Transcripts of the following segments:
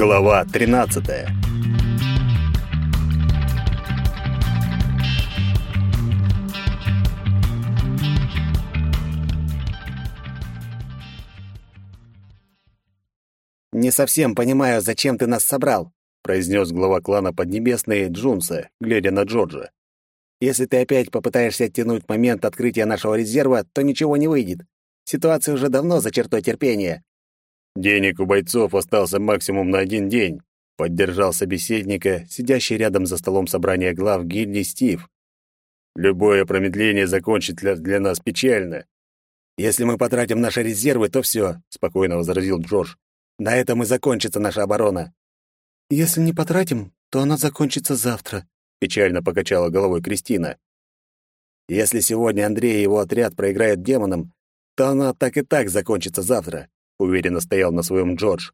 Глава 13. «Не совсем понимаю, зачем ты нас собрал», — произнес глава клана Поднебесные Джунса, глядя на Джорджа. «Если ты опять попытаешься оттянуть момент открытия нашего резерва, то ничего не выйдет. Ситуация уже давно за чертой терпения». «Денег у бойцов остался максимум на один день», — поддержал собеседника, сидящий рядом за столом собрания глав гильдии Стив. «Любое промедление закончит для, для нас печально». «Если мы потратим наши резервы, то все», — спокойно возразил Джордж. На этом и закончится наша оборона. Если не потратим, то она закончится завтра, печально покачала головой Кристина. Если сегодня Андрей и его отряд проиграют демонам, то она так и так закончится завтра, уверенно стоял на своем Джордж.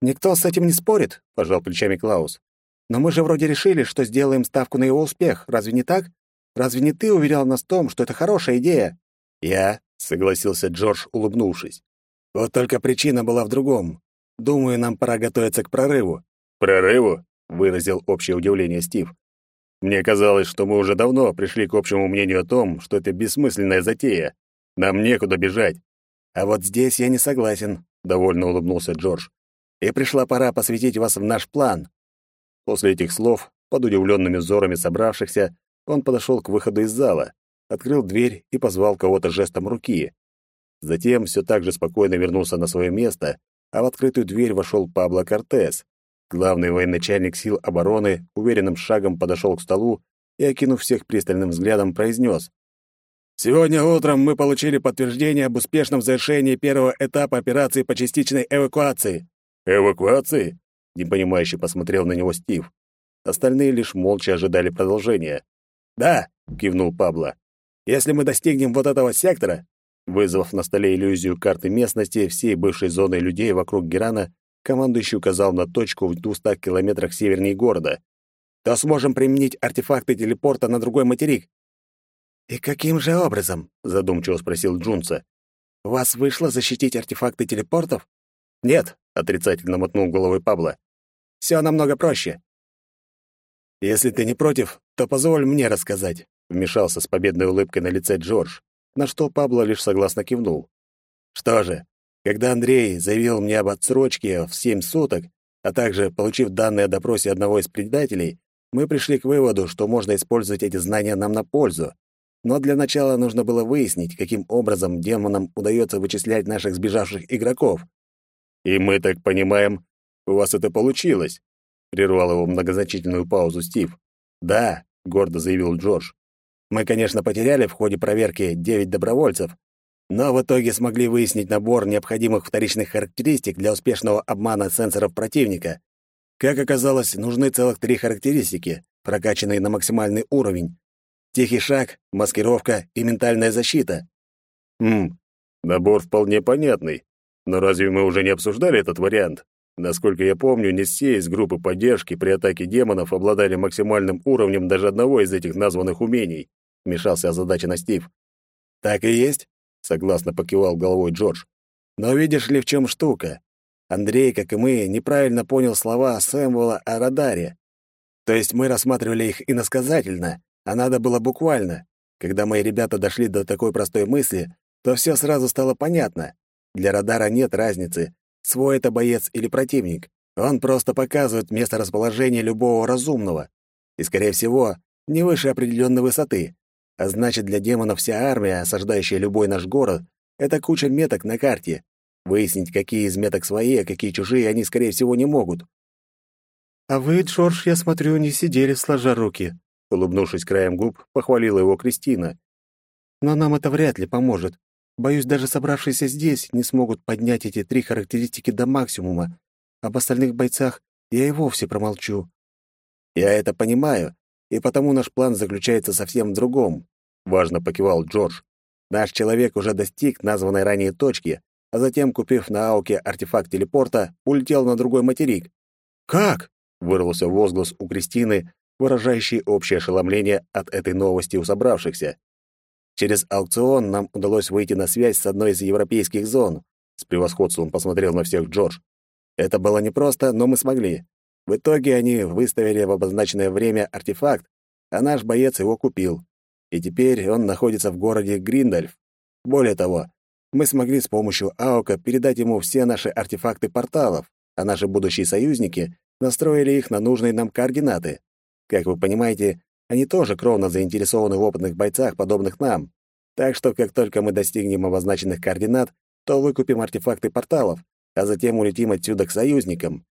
Никто с этим не спорит, пожал плечами Клаус. Но мы же вроде решили, что сделаем ставку на его успех. Разве не так? Разве не ты уверял нас в том, что это хорошая идея? Я, согласился Джордж, улыбнувшись. Вот только причина была в другом. Думаю, нам пора готовиться к прорыву. Прорыву? выразил общее удивление Стив. Мне казалось, что мы уже давно пришли к общему мнению о том, что это бессмысленная затея. Нам некуда бежать. А вот здесь я не согласен, довольно улыбнулся Джордж. И пришла пора посвятить вас в наш план. После этих слов, под удивленными взорами собравшихся, он подошел к выходу из зала, открыл дверь и позвал кого-то жестом руки. Затем все так же спокойно вернулся на свое место, а в открытую дверь вошел Пабло Кортес. Главный военачальник сил обороны уверенным шагом подошел к столу и, окинув всех пристальным взглядом, произнес. «Сегодня утром мы получили подтверждение об успешном завершении первого этапа операции по частичной эвакуации». «Эвакуации?» — непонимающе посмотрел на него Стив. Остальные лишь молча ожидали продолжения. «Да», — кивнул Пабло. «Если мы достигнем вот этого сектора, Вызвав на столе иллюзию карты местности всей бывшей зоны людей вокруг Герана, командующий указал на точку в 200 километрах севернее города. «То сможем применить артефакты телепорта на другой материк». «И каким же образом?» — задумчиво спросил Джунса. «У вас вышло защитить артефакты телепортов?» «Нет», — отрицательно мотнул головой Пабло. «Все намного проще». «Если ты не против, то позволь мне рассказать», — вмешался с победной улыбкой на лице Джордж на что Пабло лишь согласно кивнул. Что же, когда Андрей заявил мне об отсрочке в семь суток, а также получив данные о допросе одного из предателей, мы пришли к выводу, что можно использовать эти знания нам на пользу. Но для начала нужно было выяснить, каким образом демонам удается вычислять наших сбежавших игроков. «И мы так понимаем, у вас это получилось», — прервал его многозначительную паузу Стив. «Да», — гордо заявил Джордж. Мы, конечно, потеряли в ходе проверки девять добровольцев, но в итоге смогли выяснить набор необходимых вторичных характеристик для успешного обмана сенсоров противника. Как оказалось, нужны целых три характеристики, прокачанные на максимальный уровень. Тихий шаг, маскировка и ментальная защита. Хм, набор вполне понятный. Но разве мы уже не обсуждали этот вариант? Насколько я помню, не все из группы поддержки при атаке демонов обладали максимальным уровнем даже одного из этих названных умений вмешался озадаченно Стив. Так и есть, согласно покивал головой Джордж. Но видишь ли, в чем штука? Андрей, как и мы, неправильно понял слова Сэмвола о радаре. То есть мы рассматривали их иносказательно, а надо было буквально. Когда мои ребята дошли до такой простой мысли, то все сразу стало понятно. Для радара нет разницы, свой это боец или противник. Он просто показывает место расположения любого разумного. И, скорее всего, не выше определенной высоты. А значит, для демонов вся армия, осаждающая любой наш город, это куча меток на карте. Выяснить, какие из меток свои, а какие чужие, они, скорее всего, не могут. «А вы, Джордж, я смотрю, не сидели сложа руки», — улыбнувшись краем губ, похвалила его Кристина. «Но нам это вряд ли поможет. Боюсь, даже собравшиеся здесь не смогут поднять эти три характеристики до максимума. Об остальных бойцах я и вовсе промолчу». «Я это понимаю, и потому наш план заключается совсем в другом», — важно покивал Джордж. «Наш человек уже достиг названной ранее точки, а затем, купив на Ауке артефакт телепорта, улетел на другой материк». «Как?» — вырвался возглас у Кристины, выражающий общее ошеломление от этой новости у собравшихся. «Через аукцион нам удалось выйти на связь с одной из европейских зон», — с превосходством посмотрел на всех Джордж. Это было непросто, но мы смогли. В итоге они выставили в обозначенное время артефакт, а наш боец его купил. И теперь он находится в городе Гриндальф. Более того, мы смогли с помощью Аука передать ему все наши артефакты порталов, а наши будущие союзники настроили их на нужные нам координаты. Как вы понимаете, они тоже кровно заинтересованы в опытных бойцах, подобных нам. Так что, как только мы достигнем обозначенных координат, то выкупим артефакты порталов, а затем улетим отсюда к союзникам.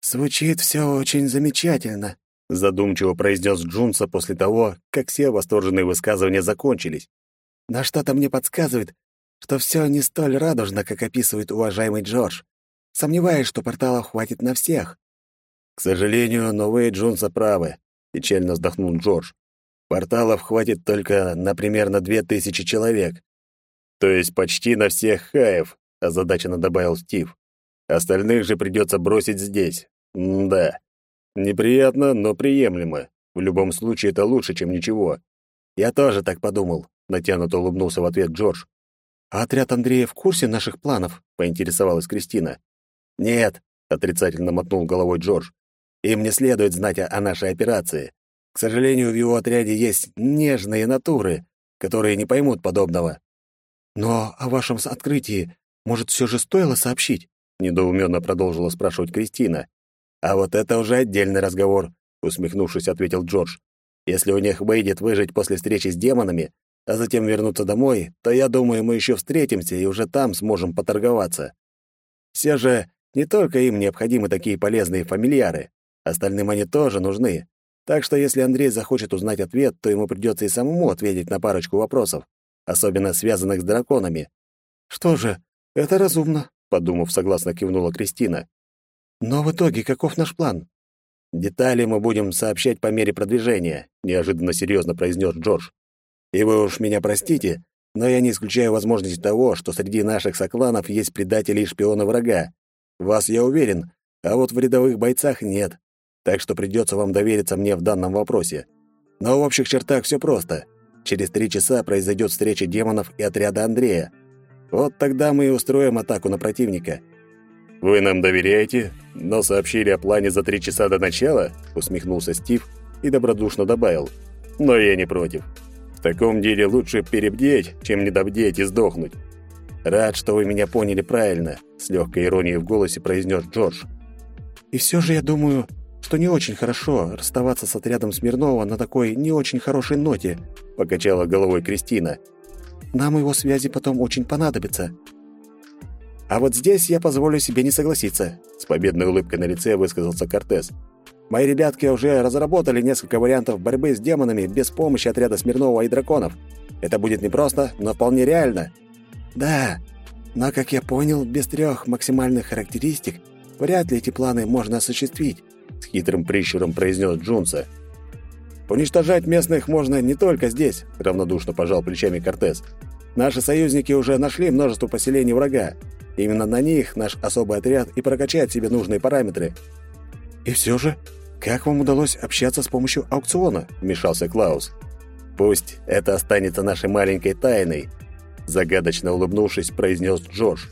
Звучит все очень замечательно, задумчиво произнес Джунса после того, как все восторженные высказывания закончились. Но что-то мне подсказывает, что все не столь радужно, как описывает уважаемый Джордж. Сомневаюсь, что порталов хватит на всех. К сожалению, новые Джунса правы, печально вздохнул Джордж. Порталов хватит только на примерно две тысячи человек. То есть почти на всех хаев, озадаченно добавил Стив. Остальных же придется бросить здесь. М да. Неприятно, но приемлемо. В любом случае это лучше, чем ничего. Я тоже так подумал, натянуто улыбнулся в ответ Джордж. А отряд Андрея в курсе наших планов? поинтересовалась Кристина. Нет, отрицательно мотнул головой Джордж. Им не следует знать о, о нашей операции. К сожалению, в его отряде есть нежные натуры, которые не поймут подобного. Но о вашем открытии, может, все же стоило сообщить? недоуменно продолжила спрашивать Кристина. А вот это уже отдельный разговор, усмехнувшись, ответил Джордж. Если у них выйдет выжить после встречи с демонами, а затем вернуться домой, то я думаю, мы еще встретимся и уже там сможем поторговаться. Все же не только им необходимы такие полезные фамильяры, остальным они тоже нужны. Так что если Андрей захочет узнать ответ, то ему придется и самому ответить на парочку вопросов, особенно связанных с драконами. Что же, это разумно, подумав, согласно кивнула Кристина. Но в итоге каков наш план? Детали мы будем сообщать по мере продвижения, неожиданно серьезно произнес Джордж. И вы уж меня простите, но я не исключаю возможности того, что среди наших сокланов есть предатели и шпионы врага. Вас я уверен, а вот в рядовых бойцах нет. Так что придется вам довериться мне в данном вопросе. Но в общих чертах все просто. Через три часа произойдет встреча демонов и отряда Андрея. Вот тогда мы и устроим атаку на противника. Вы нам доверяете, но сообщили о плане за три часа до начала? усмехнулся Стив и добродушно добавил: "Но я не против. В таком деле лучше перебдеть, чем недобдеть и сдохнуть. Рад, что вы меня поняли правильно, с легкой иронией в голосе произнес Джордж. И все же я думаю, что не очень хорошо расставаться с отрядом Смирнова на такой не очень хорошей ноте, покачала головой Кристина. Нам его связи потом очень понадобятся. А вот здесь я позволю себе не согласиться, с победной улыбкой на лице высказался Кортес. Мои ребятки уже разработали несколько вариантов борьбы с демонами без помощи отряда Смирнова и драконов. Это будет непросто, но вполне реально. Да, но, как я понял, без трех максимальных характеристик вряд ли эти планы можно осуществить, с хитрым прищуром произнес Джунса. Уничтожать местных можно не только здесь, равнодушно пожал плечами Кортес. Наши союзники уже нашли множество поселений врага. Именно на них наш особый отряд и прокачает себе нужные параметры. И все же, как вам удалось общаться с помощью аукциона? вмешался Клаус. Пусть это останется нашей маленькой тайной, загадочно улыбнувшись, произнес Джордж.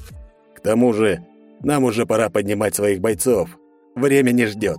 К тому же, нам уже пора поднимать своих бойцов. Время не ждет.